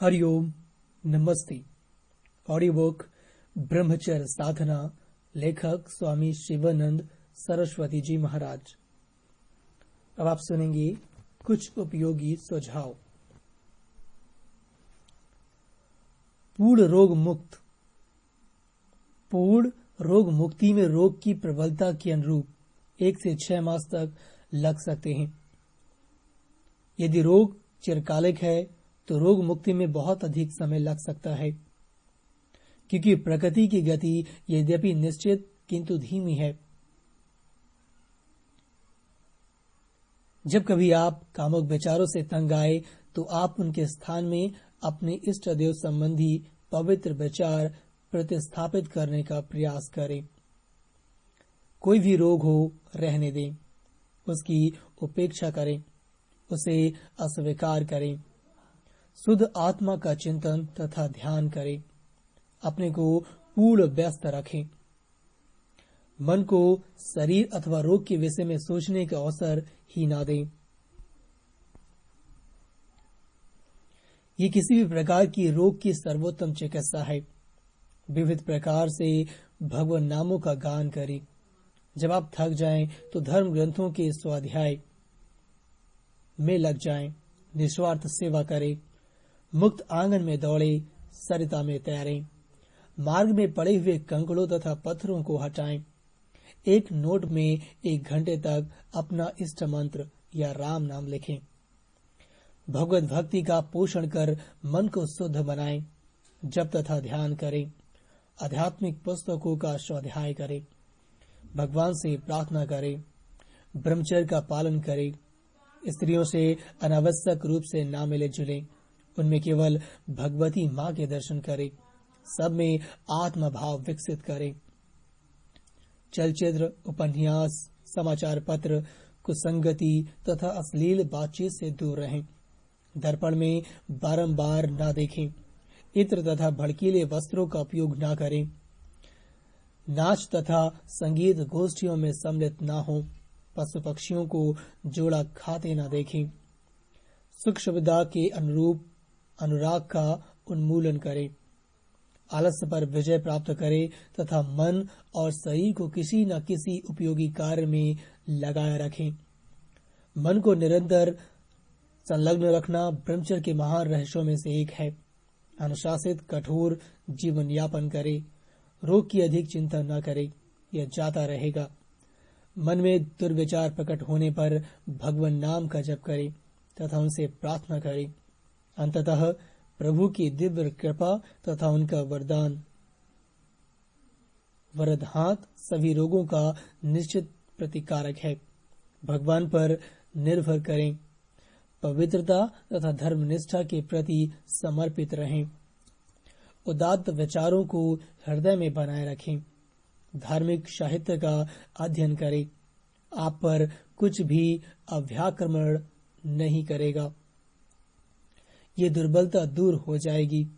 हरिओम नमस्ते। Audio book ब्रह्मचर्य साधना, लेखक स्वामी शिवानंद सरस्वती जी महाराज। अब आप सुनेंगे कुछ उपयोगी सुझाव। पूर्ण रोग मुक्त। पूर्ण रोग मुक्ति में रोग की प्रबलता के अनुरूप एक से छह मास तक लग सकते हैं। यदि रोग चिरकालिक है तो रोग मुक्ति में बहुत अधिक समय लग सकता है। क्योंकि प्रकृति की गति यद्यपि निश्चित, किंतु धीमी है। जब कभी आप कामुक विचारों से तंग आए तो आप उनके स्थान में अपने इष्ट देव संबंधी पवित्र विचार प्रतिस्थापित करने का प्रयास करें। कोई भी रोग हो, रहने दें। उसकी उपेक्षा करें। उसे अस्वीकार करें। शुद्ध आत्मा का चिंतन तथा ध्यान करें। अपने को पूर्ण व्यस्त रखें। मन को शरीर अथवा रोग के विषय में सोचने का अवसर ही ना दें। ये किसी भी प्रकार की रोग की सर्वोत्तम चिकित्सा है। विविध प्रकार से भगवान नामों का गान करें। जब आप थक जाएँ तो धर्म ग्रंथों के स्वाध्याय में लग जाएँ, निस्वार्थ सेवा करें। मुक्त आँगन में दौड़े, सरिता में तैरें। मार्ग में पड़े हुए कंकड़ों तथा पत्थरों को हटाएँ। एक नोट में एक घंटे तक अपना इष्ट मंत्र या राम नाम लिखें। भगवत भक्ति का पोषण कर मन को शुद्ध बनाएँ। जब तथा ध्यान करें। आध्यात्मिक पुस्तकों का स्वाध्याय करें। भगवान से प्रार्थना करें। ब्रह्मचर्य का पालन करें। स्त्रियों से अनावश्यक रूप से ना मिले जुले। उनमें केवल भगवती माँ के दर्शन करें, सब में आत्म भाव विकसित करें। चलचित्र, उपन्यास, समाचार पत्र, कुसंगति तथा अश्लील बातचीत से दूर रहें। दर्पण में बारंबार न देखें। इत्र तथा भड़कीले वस्त्रों का उपयोग न करें। नाच तथा संगीत गोष्ठियों में सम्मिलित न हो। पशु पक्षियों को जोड़ा खाते न देखें। सुख सुविधा के अनुरूप अनुराग का उन्मूलन करें, आलस्य पर विजय प्राप्त करें तथा मन और शरीर को किसी न किसी उपयोगी कार्य में लगाए रखें। मन को निरंतर संलग्न रखना ब्रह्मचर्य के महान रहस्यों में से एक है। अनुशासित, कठोर जीवन यापन करे, रोग की अधिक चिंता न करे, यह जाता रहेगा। मन में दुर्विचार प्रकट होने पर भगवान नाम का जप करे तथा उनसे प्रार्थना करे। अंततः प्रभु की दिव्य कृपा तथा उनका वरदान। वरदात सभी रोगों का निश्चित प्रतिकारक है। भगवान पर निर्भर करें। पवित्रता तथा धर्मनिष्ठा के प्रति समर्पित रहें। उदात्त विचारों को हृदय में बनाए रखें। धार्मिक साहित्य का अध्ययन करें। आप पर कुछ भी अव्याक्रमण नहीं करेगा। ये दुर्बलता दूर हो जाएगी।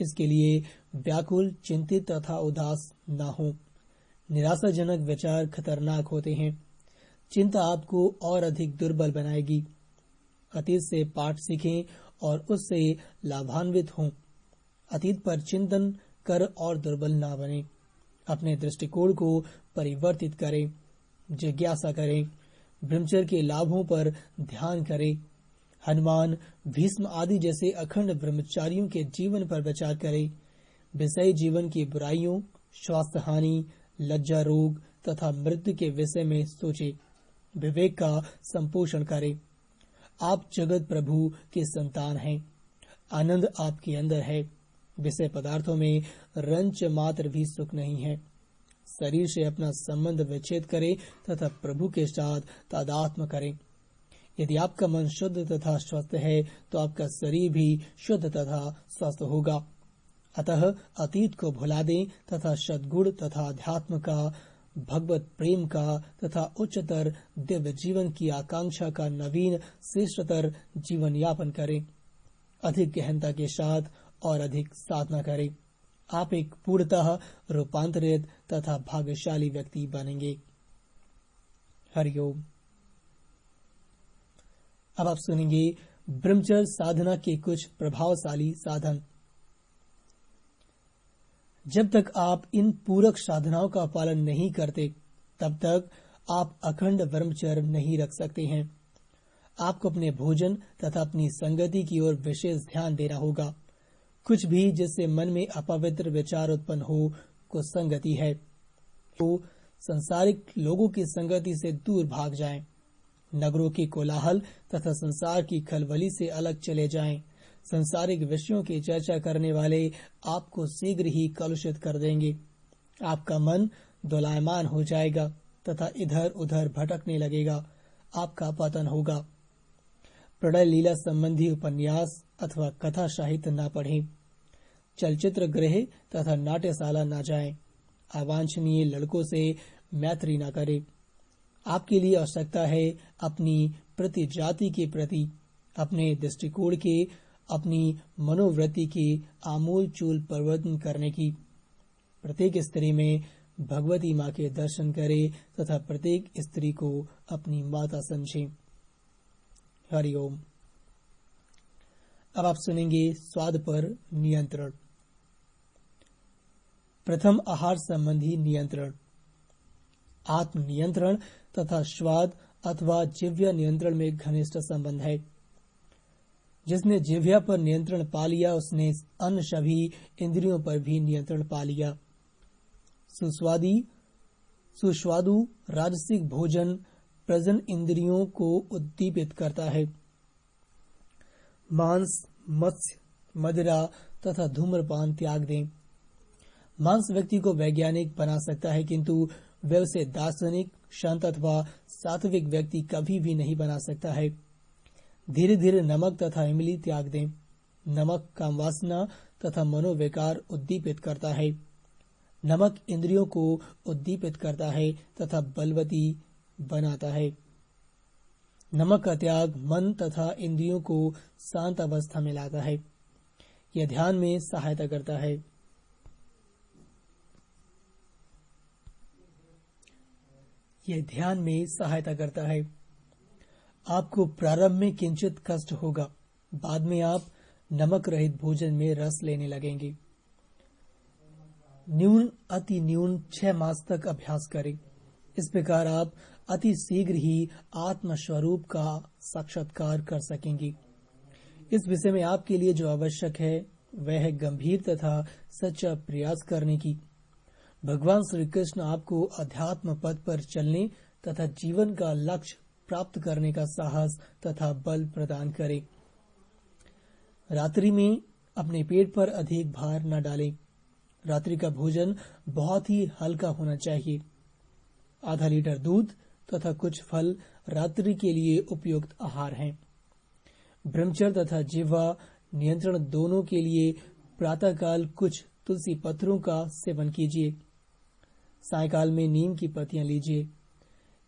इसके लिए व्याकुल, चिंतित तथा उदास न हो। निराशाजनक विचार खतरनाक होते हैं। चिंता आपको और अधिक दुर्बल बनाएगी। अतीत से पाठ सीखें और उससे लाभान्वित हों। अतीत पर चिंतन कर और दुर्बल ना बने। अपने दृष्टिकोण को परिवर्तित करें। जिज्ञासा करें। ब्रह्मचर्य के लाभों पर ध्यान करें। हनुमान, भीष्म आदि जैसे अखंड ब्रह्मचारियों के जीवन पर विचार करें। विषय जीवन की बुराइयों स्वास्थ्य हानि लज्जा रोग तथा मृत्यु के विषय में सोचे। विवेक का संपोषण करें। आप जगत प्रभु के संतान हैं। आनंद आपके अंदर है। विषय पदार्थों में रंच मात्र भी सुख नहीं है। शरीर से अपना संबंध विच्छेद करें तथा प्रभु के साथ तादात्म करें। यदि आपका मन शुद्ध तथा स्वस्थ है तो आपका शरीर भी शुद्ध तथा स्वस्थ होगा। अतः अतीत को भुला दें तथा सदगुण तथा अध्यात्म का, भगवत प्रेम का तथा उच्चतर दिव्य जीवन की आकांक्षा का नवीन, श्रेष्ठतर जीवन यापन करें। अधिक गहनता के साथ और अधिक साधना करें। आप एक पूर्णतः रूपांतरित तथा भाग्यशाली व्यक्ति बनेंगे। हरिओम। अब आप सुनेंगे ब्रह्मचर्य साधना के कुछ प्रभावशाली साधन। जब तक आप इन पूरक साधनाओं का पालन नहीं करते तब तक आप अखंड ब्रह्मचर्य नहीं रख सकते हैं। आपको अपने भोजन तथा अपनी संगति की ओर विशेष ध्यान देना होगा। कुछ भी जिससे मन में अपवित्र विचार उत्पन्न हो को संगति है। तो संसारिक लोगों की संगति से दूर भाग जाएँ, नगरों की कोलाहल तथा संसार की खलबली से अलग चले जाएँ, संसारिक विषयों की चर्चा करने वाले आपको शीघ्र ही कलुषित कर देंगे। आपका मन दोलायमान हो जाएगा तथा इधर उधर भटकने लगेगा। आपका पतन होगा। प्रणय लीला संबंधी उपन्यास अथवा कथा साहित्य न पढ़ें। चलचित्र गृह तथा नाट्यशाला न जाएँ, अवांछनीय लड़कों से मैत्री न करें। आपके लिए आवश्यकता है अपनी प्रति जाति के प्रति, अपने दृष्टिकोण के, अपनी मनोवृत्ति के आमूल चूल परिवर्तन करने की। प्रत्येक स्त्री में भगवती माँ के दर्शन करे तथा प्रत्येक स्त्री को अपनी माता समझे। हरिओम अब आप सुनेंगे स्वाद पर नियंत्रण। प्रथम आहार संबंधी नियंत्रण। आत्म नियंत्रण तथा स्वाद अथवा जिव्य नियंत्रण में घनिष्ठ संबंध है। जिसने जिव्या पर नियंत्रण पा लिया, उसने अन्य सभी इंद्रियों पर भी नियंत्रण पा लिया। सुस्वादी, सुस्वादु राजसिक भोजन प्रजन इंद्रियों को उद्दीपित करता है। मांस, मत्स्य, मदिरा तथा धूम्रपान त्याग दें। मांस व्यक्ति को वैज्ञानिक बना सकता है, किंतु वह उसे दार्शनिक, शांत अथवा सात्विक व्यक्ति कभी भी नहीं बना सकता है। धीरे धीरे नमक तथा इमली त्याग दें। नमक काम वासना तथा मनोविकार उद्दीपित करता है। नमक इंद्रियों को उद्दीपित करता है तथा बलवती बनाता है। नमक का त्याग मन तथा इंद्रियों को शांत अवस्था में लाता है। यह ध्यान में सहायता करता है। यह ध्यान में सहायता करता है। आपको प्रारंभ में किंचित कष्ट होगा, बाद में आप नमक रहित भोजन में रस लेने लगेंगे। न्यून, अति न्यून छह मास तक अभ्यास करें। इस प्रकार आप अति शीघ्र ही आत्म स्वरूप का साक्षात्कार कर सकेंगे। इस विषय में आपके लिए जो आवश्यक है, वह है गंभीर तथा सच्चा प्रयास करने की। भगवान श्री कृष्ण आपको अध्यात्म पद पर चलने तथा जीवन का लक्ष्य प्राप्त करने का साहस तथा बल प्रदान करे। रात्रि में अपने पेट पर अधिक भार न डालें। रात्रि का भोजन बहुत ही हल्का होना चाहिए। आधा लीटर दूध तथा कुछ फल रात्रि के लिए उपयुक्त आहार हैं। ब्रह्मचर्य तथा जिह्वा नियंत्रण दोनों के लिए प्रातःकाल कुछ तुलसी पत्थरों का सेवन कीजिए। सायकाल में नीम की पत्तियाँ लीजिए।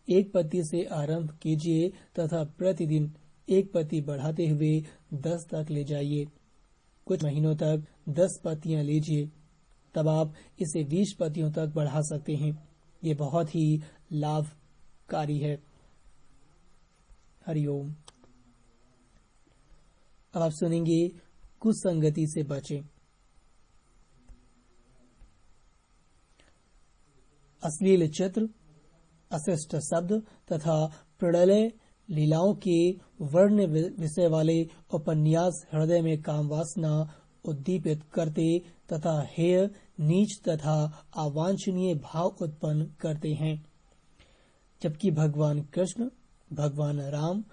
एक पत्ती से आरंभ कीजिए तथा प्रतिदिन एक पत्ती बढ़ाते हुए दस तक ले जाइए। कुछ महीनों तक दस पत्तियाँ लीजिए। तब आप इसे बीस पत्तियों तक बढ़ा सकते हैं। ये बहुत ही लाभकारी है। हरिओम अब आप सुनेंगे कुसंगति से बचें। अश्लील चित्र, अशिष्ट शब्द तथा प्रणलय लीलाओं के वर्ण विषय वाले उपन्यास हृदय में काम वासना उद्दीपित करते तथा हेय, नीच तथा अवांछनीय भाव उत्पन्न करते हैं। जबकि भगवान कृष्ण, भगवान राम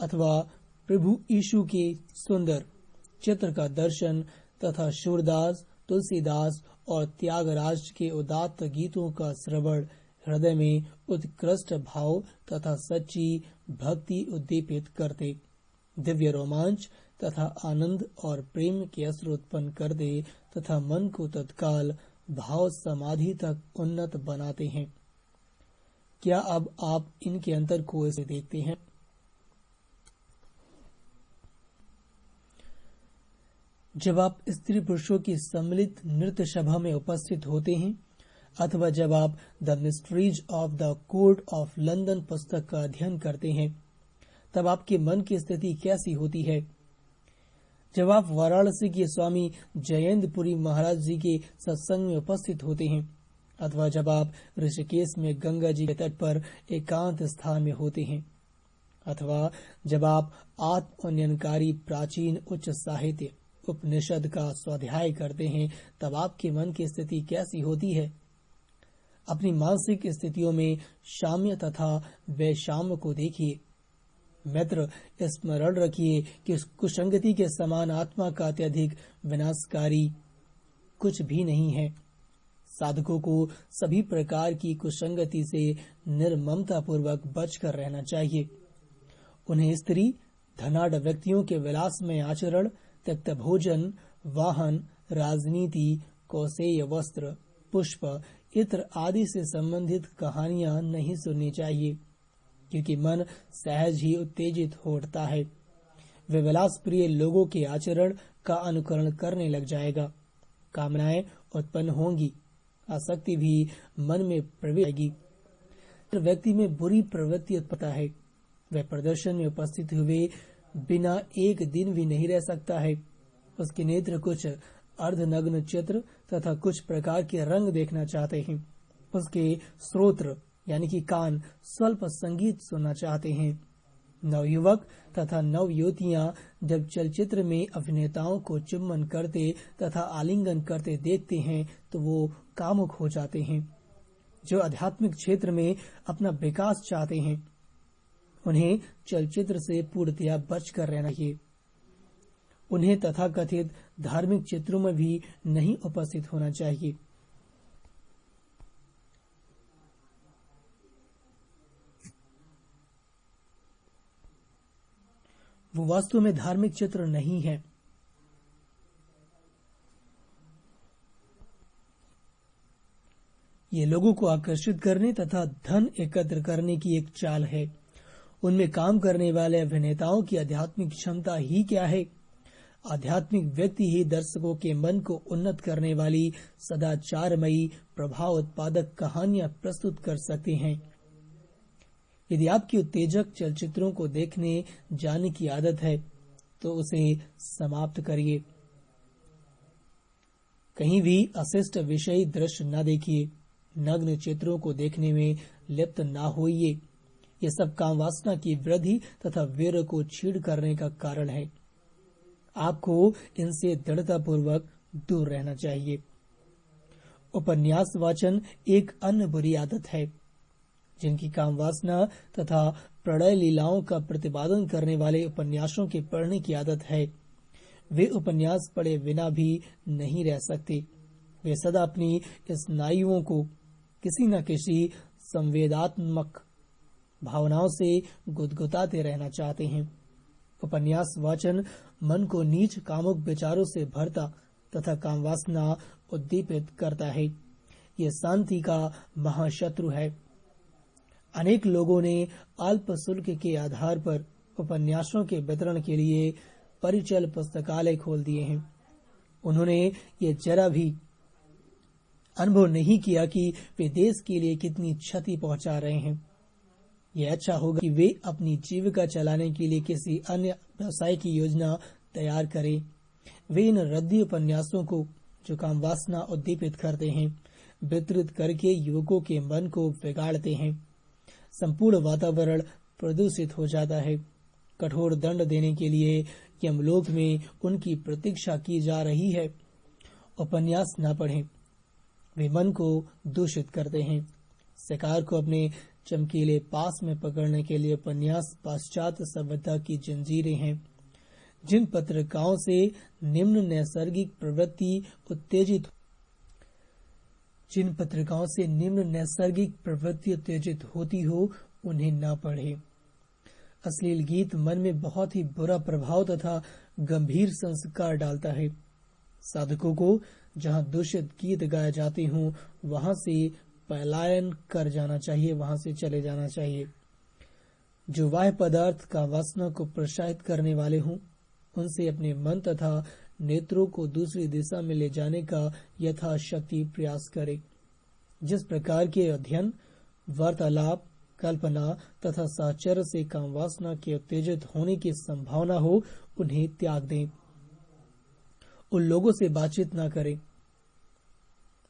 अथवा प्रभु यीशु के सुंदर चित्र का दर्शन तथा सूरदास, तुलसीदास और त्यागराज के उदात्त गीतों का श्रवण हृदय में उत्कृष्ट भाव तथा सच्ची भक्ति उद्दीपित करते। दिव्य रोमांच तथा आनंद और प्रेम के असर उत्पन्न कर दे तथा मन को तत्काल भाव समाधि तक उन्नत बनाते हैं। क्या अब आप इनके अंतर को ऐसे देखते हैं? जब आप स्त्री पुरुषों की सम्मिलित नृत्य सभा में उपस्थित होते हैं, अथवा जब आप the mysteries of the court of London पुस्तक का अध्ययन करते हैं, तब आपके मन की स्थिति कैसी होती है? जब आप वाराणसी के स्वामी जयेंद्रपुरी महाराज जी के सत्संग में उपस्थित होते हैं, अथवा जब आप ऋषिकेश में गंगा जी के तट पर एकांत स्थान में होते हैं, अथवा जब आप आत्मन्यनकारी प्राचीन उच्च साहित्य उपनिषद का स्वाध्याय करते हैं, तब आपके मन की स्थिति कैसी होती है? अपनी मानसिक स्थितियों में शाम्य तथा वैशाम्य को देखिए। मित्र, स्मरण रखिए कि कुसंगति के समान आत्मा का अत्यधिक विनाशकारी कुछ भी नहीं है। साधकों को सभी प्रकार की कुसंगति से निर्ममता पूर्वक बचकर रहना चाहिए। उन्हें स्त्री, धनाढ़ व्यक्तियों के विलास में आचरण त्यक्त भोजन, वाहन, राजनीति, कौशेय वस्त्र, पुष्प, इत्र आदि से संबंधित कहानियाँ नहीं सुननी चाहिए, क्योंकि मन सहज ही उत्तेजित हो उठता है। वे विलास प्रिय लोगों के आचरण का अनुकरण करने लग जाएगा। कामनाएँ उत्पन्न होंगी, आसक्ति भी मन में प्रवेश व्यक्ति में बुरी प्रवृत्ति उत्पन्न है। वह प्रदर्शन में उपस्थित हुए बिना एक दिन भी नहीं रह सकता है। उसके नेत्र कुछ अर्धनग्न चित्र तथा कुछ प्रकार के रंग देखना चाहते हैं। उसके स्रोत्र यानी कि कान, स्वल्प संगीत सुनना चाहते हैं। नवयुवक तथा नव युवतियाँ जब चलचित्र में अभिनेताओं को चुम्बन करते तथा आलिंगन करते देखते हैं तो वो कामुक हो जाते हैं। जो आध्यात्मिक क्षेत्र में अपना विकास चाहते हैं। उन्हें चलचित्र से पूर्णतया बचकर रहना चाहिए। उन्हें तथाकथित धार्मिक चित्रों में भी नहीं उपस्थित होना चाहिए। वो वास्तव में धार्मिक चित्र नहीं है। ये लोगों को आकर्षित करने तथा धन एकत्र करने की एक चाल है। उनमें काम करने वाले अभिनेताओं की आध्यात्मिक क्षमता ही क्या है? आध्यात्मिक व्यक्ति ही दर्शकों के मन को उन्नत करने वाली सदाचारमयी प्रभाव उत्पादक कहानियाँ प्रस्तुत कर सकते हैं। यदि आपकी उत्तेजक चलचित्रों को देखने जाने की आदत है तो उसे समाप्त करिए। कहीं भी अशिष्ट विषयी दृश्य न देखिए। नग्न चित्रों को देखने में लिप्त न होइए। ये सब काम वासना की वृद्धि तथा वीर को छीड़ करने का कारण है। आपको इनसे दृढ़ता पूर्वक दूर रहना चाहिए। उपन्यास वाचन एक अन्य बुरी आदत है, जिनकी काम वासना तथा प्रणय लीलाओं का प्रतिपादन करने वाले उपन्यासों के पढ़ने की आदत है। वे उपन्यास पढ़े बिना भी नहीं रह सकते। वे सदा अपनी स्नायुओं को किसी न किसी संवेदात्मक भावनाओं से गुदगुताते रहना चाहते हैं। उपन्यास वाचन, मन को नीच कामुक विचारों से भरता तथा कामवासना उद्दीपित करता है। ये शांति का महाशत्रु है। अनेक लोगों ने अल्प शुल्क के आधार पर उपन्यासों के वितरण के लिए परिचल पुस्तकालय खोल दिए हैं। उन्होंने ये जरा भी अनुभव नहीं किया कि वे देश के लिए कितनी क्षति पहुँचा रहे हैं। यह अच्छा होगा कि वे अपनी जीविका चलाने के लिए किसी अन्य व्यवसाय की योजना तैयार करें। वे इन रद्दी उपन्यासों को जो काम वासना उद्दीपित करते हैं, वितरित करके युवकों के मन को बिगाड़ते हैं। संपूर्ण वातावरण प्रदूषित हो जाता है। कठोर दंड देने के लिए यमलोक में उनकी प्रतीक्षा की जा रही है। उपन्यास न पढ़ें। वे मन को दूषित करते हैं। शिकार को अपने चमकीले पास में पकड़ने के लिए उपन्यास पाश्चात्य सभ्यता की जंजीरें हैं, जिन पत्रिकाओं से निम्न नैसर्गिक प्रवृत्ति उत्तेजित जिन पत्रिकाओं से निम्न नैसर्गिक प्रवृत्ति उत्तेजित होती हो, उन्हें न पढ़े। अश्लील गीत मन में बहुत ही बुरा प्रभाव तथा गंभीर संस्कार डालता है। साधकों को जहाँ दूषित गीत गाए जाते हों, वहाँ से पलायन कर जाना चाहिए, वहाँ से चले जाना चाहिए। जो वाह पदार्थ का वासना को प्रोत्साहित करने वाले हों, उनसे अपने मन तथा नेत्रों को दूसरी दिशा में ले जाने का यथाशक्ति प्रयास करें। जिस प्रकार के अध्ययन, वार्तालाप, कल्पना तथा साचर से काम वासना के उत्तेजित होने की संभावना हो, उन्हें त्याग दें। उन लोगों से बातचीत न करें।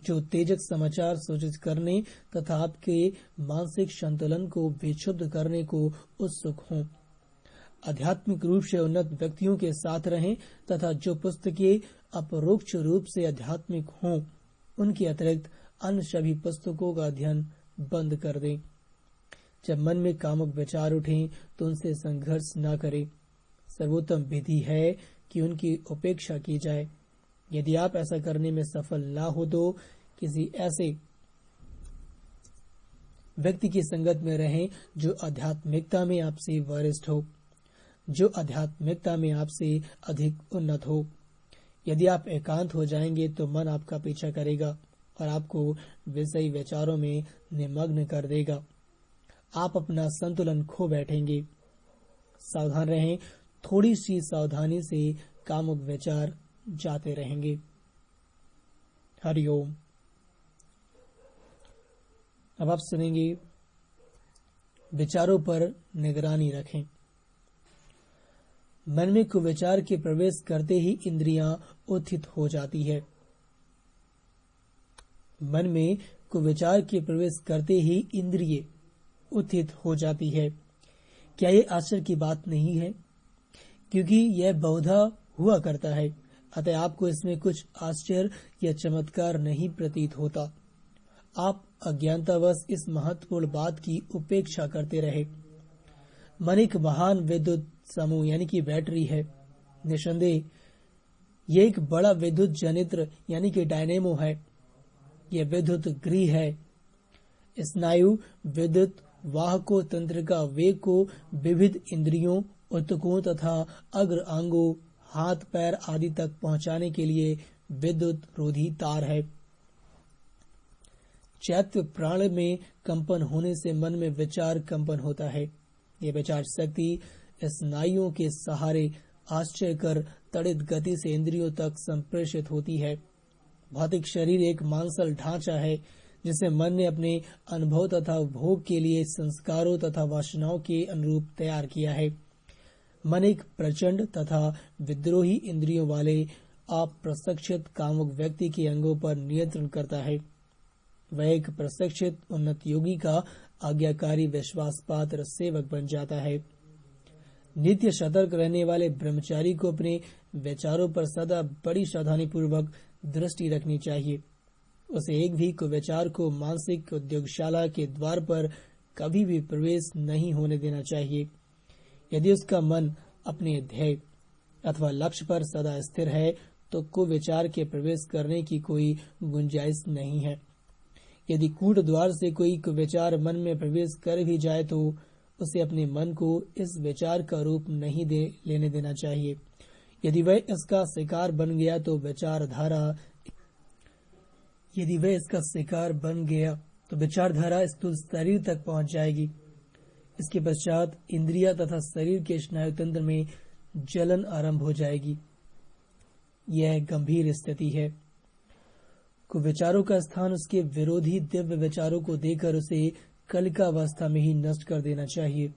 जो उत्तेजक समाचार सूचित करने तथा आपके मानसिक संतुलन को विक्षुब्ध करने को उत्सुक हों। आध्यात्मिक रूप से उन्नत व्यक्तियों के साथ रहें तथा जो पुस्तकें अपरोक्ष रूप से आध्यात्मिक हों, उनके अतिरिक्त अन्य सभी पुस्तकों का अध्ययन बंद कर दें। जब मन में कामुक विचार उठें तो उनसे संघर्ष न करें। सर्वोत्तम विधि है कि उनकी उपेक्षा की जाए। यदि आप ऐसा करने में सफल न हो तो किसी ऐसे व्यक्ति की संगत में रहें जो आध्यात्मिकता में आपसे वरिष्ठ हो, जो आध्यात्मिकता में आपसे अधिक उन्नत हो। यदि आप एकांत हो जाएँगे तो मन आपका पीछा करेगा और आपको विषयी विचारों में निमग्न कर देगा। आप अपना संतुलन खो बैठेंगे। सावधान रहें। थोड़ी सी सावधानी से कामुक विचार जाते रहेंगे। हरिओम अब आप सुनेंगे, विचारों पर निगरानी रखें। मन में कुविचार के प्रवेश करते ही इंद्रियाँ उत्थित हो जाती है। मन में कुविचार के प्रवेश करते ही इंद्रिय उत्थित हो जाती है। क्या ये आश्चर्य की बात नहीं है? क्योंकि यह बहुधा हुआ करता है। अतः आपको इसमें कुछ आश्चर्य या चमत्कार नहीं प्रतीत होता। आप अज्ञानतावश इस महत्वपूर्ण बात की उपेक्षा करते रहे। मन एक महान विद्युत समूह, यानी कि बैटरी है। निसंदेह ये एक बड़ा विद्युत जनित्र, यानी कि डायनेमो है। यह विद्युत गृह है। स्नायु विद्युत वाहको तंत्र का वेग को विविध इंद्रियों उत्तकों तथा अग्र अंगों हाथ पैर आदि तक पहुँचाने के लिए विद्युत रोधी तार है। चैत्य प्राण में कंपन होने से मन में विचार कंपन होता है। ये विचार शक्ति स्नायुओं के सहारे आश्चर्य कर तड़ित गति से इंद्रियों तक संप्रेषित होती है। भौतिक शरीर एक मांसल ढांचा है, जिसे मन ने अपने अनुभव तथा भोग के लिए संस्कारों तथा वासनाओं के अनुरूप तैयार किया है। मन एक प्रचंड तथा विद्रोही इंद्रियों वाले अप्रशिक्षित कामुक व्यक्ति के अंगों पर नियंत्रण करता है। वह एक प्रशिक्षित उन्नत योगी का आज्ञाकारी विश्वास पात्र सेवक बन जाता है। नित्य सतर्क रहने वाले ब्रह्मचारी को अपने विचारों पर सदा बड़ी सावधानी पूर्वक दृष्टि रखनी चाहिए। उसे एक भी विचार को मानसिक उद्योगशाला के द्वार पर कभी भी प्रवेश नहीं होने देना चाहिए। यदि उसका मन अपने ध्येय अथवा लक्ष्य पर सदा स्थिर है तो कुविचार के प्रवेश करने की कोई गुंजाइश नहीं है। यदि कूट द्वार से कोई विचार मन में प्रवेश कर भी जाए तो उसे अपने मन को इस विचार का रूप नहीं दे, लेने देना चाहिए। यदि वह इसका शिकार बन गया तो विचारधारा यदि वह इसका शिकार बन गया तो विचारधारा स्थूल शरीर तक पहुँच जाएगी। इसके पश्चात इंद्रिया तथा शरीर के स्नायु तंत्र में जलन आरंभ हो जाएगी। यह गंभीर स्थिति है। विचारों का स्थान उसके विरोधी दिव्य विचारों को देकर उसे कलिकावस्था में ही नष्ट कर देना चाहिए।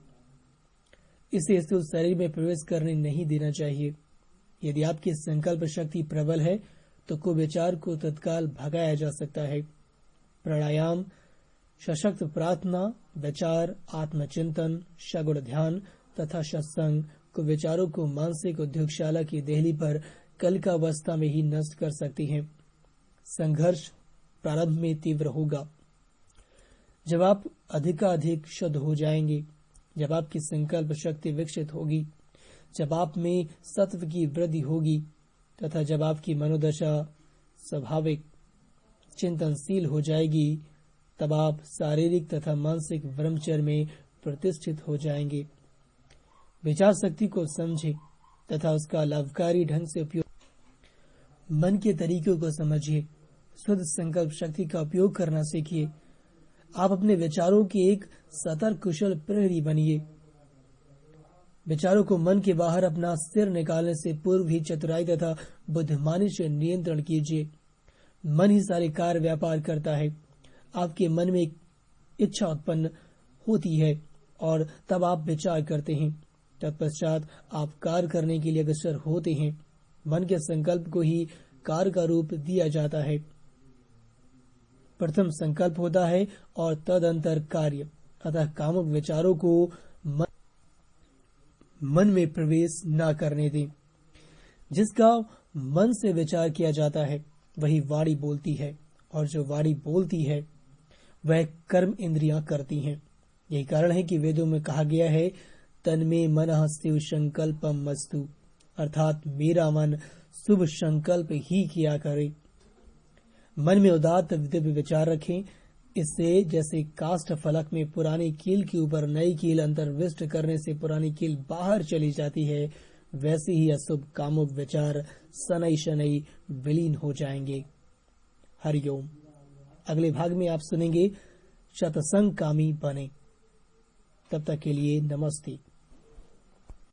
इसे स्थूल शरीर में प्रवेश करने नहीं देना चाहिए। यदि आपकी संकल्प शक्ति प्रबल है तो कुविचार को तत्काल भगाया जा सकता है। प्राणायाम सशक्त प्रार्थना, विचार, आत्मचिंतन शगुण ध्यान तथा सत्संग को विचारों को मानसिक उद्योगशाला की देहली पर कल का अवस्था में ही नष्ट कर सकती है। संघर्ष प्रारंभ में तीव्र होगा। जब आप अधिकाधिक शुद्ध हो जाएँगे, जब आपकी संकल्प शक्ति विकसित होगी, जब आप में सत्व की वृद्धि होगी तथा जब आपकी मनोदशा स्वाभाविक, चिंतनशील हो जाएगी तब आप शारीरिक तथा मानसिक ब्रह्मचर्य में प्रतिष्ठित हो जाएँगे। विचार शक्ति को समझे तथा उसका लाभकारी ढंग से उपयोग मन के तरीकों को समझिए, शुद्ध संकल्प शक्ति का उपयोग करना सीखिए। आप अपने विचारों के एक सतर्क कुशल प्रहरी बनिए। विचारों को मन के बाहर अपना सिर निकालने से पूर्व ही चतुराई तथा बुद्धिमानी से नियंत्रण कीजिए। मन ही सारे कार्य व्यापार करता है। आपके मन में इच्छा उत्पन्न होती है और तब आप विचार करते हैं। तत्पश्चात आप कार्य करने के लिए अग्रसर होते हैं। मन के संकल्प को ही कार्य का रूप दिया जाता है। प्रथम संकल्प होता है और तदंतर कार्य। अतः कामुक विचारों को मन, मन में प्रवेश न करने दें। जिसका मन से विचार किया जाता है वही वाणी बोलती है। और जो वाणी बोलती है वह कर्म इंद्रियाँ करती हैं। यही कारण है कि वेदों में कहा गया है तन में मन शिव संकल्प मस्तु। अर्थात मेरा मन शुभ संकल्प ही किया करे। मन में उदात दिव्य विचार रखें। इससे जैसे काष्ठ फलक में पुरानी कील के ऊपर नई कील अंतर्विष्ट करने से पुरानी कील बाहर चली जाती है, वैसे ही अशुभ कामुक विचार सनई शनई विलीन हो जाएँगे। हरिओम। अगले भाग में आप सुनेंगे शतसंग कामी बने। तब तक के लिए नमस्ते।